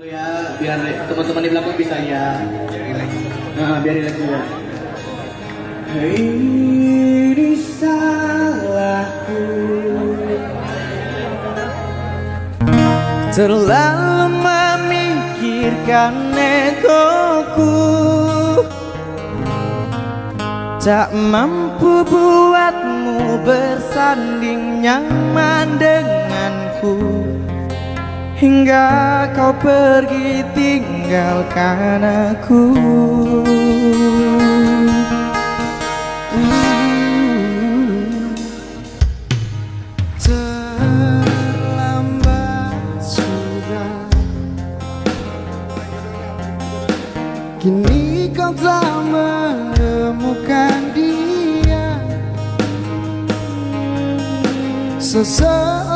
ya biar teman-teman di belakang bisa ya. Nah, biar relax juga. Ini salahku. Terlalu memikirkan egoku. Tak mampu buatmu bersanding nyaman denganku Hingga kau pergi tinggalkan aku. Kini kau telah menemukan dia. Seseorang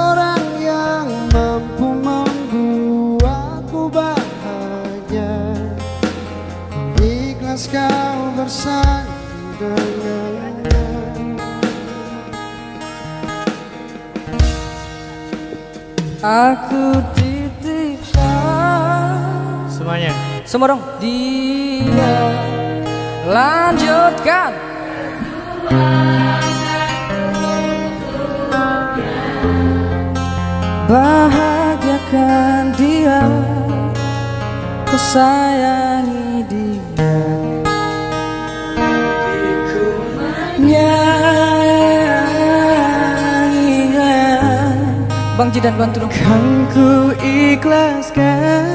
kau bersanding dengannya. Aku titipkan Semuanya? Semua dong. Dia Lanjutkan. Bahagiakan dia Ku sayangi Bang Jidan bantu dong. Kan ku ikhlaskan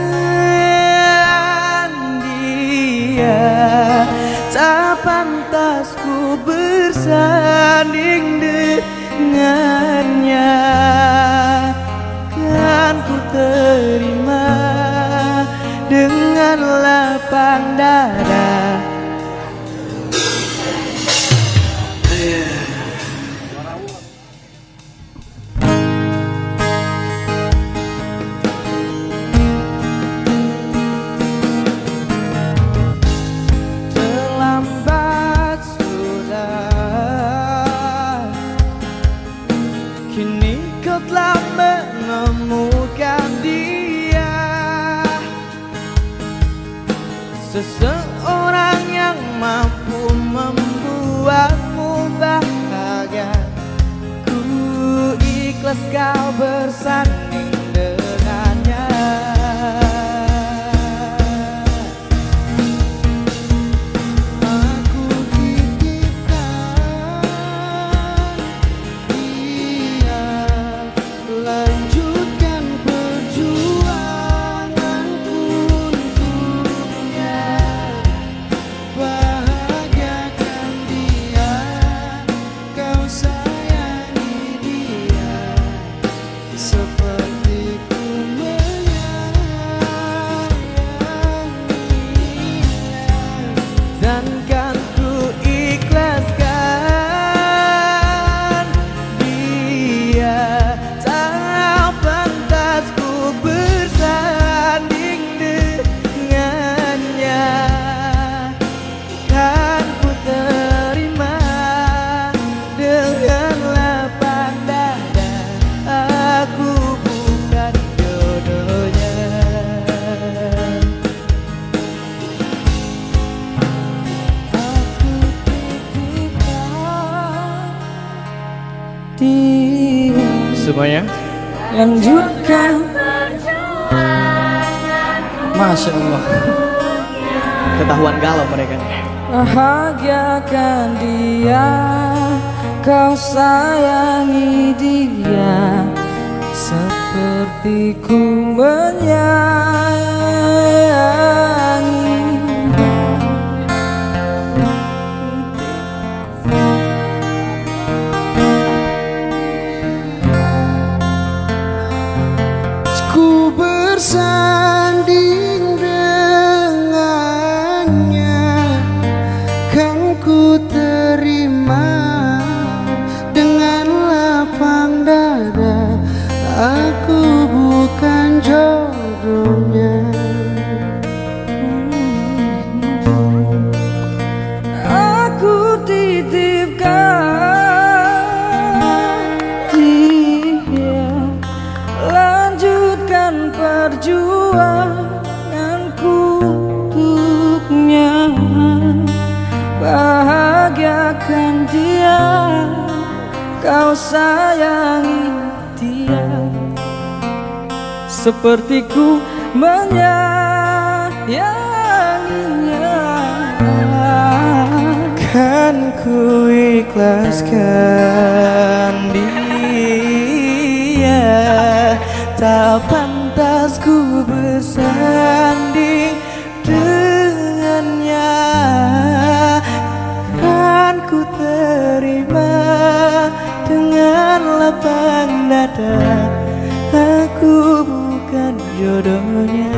dia Semuanya. Lanjutkan. Masya Allah. Ketahuan galau mereka Bahagiakan dia Kau sayangi dia. Seperti ku menyayangi bersanding dengannya Kan ku terima dengan lapang dada Aku bukan jodohnya kau sayangi dia. Seperti ku menyayanginya. Kan ku ikhlaskan dia. Tak pantas ku bersama Aku bukan jodohnya.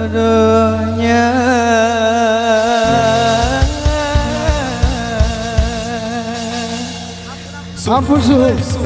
bodohnya Ampun, Su.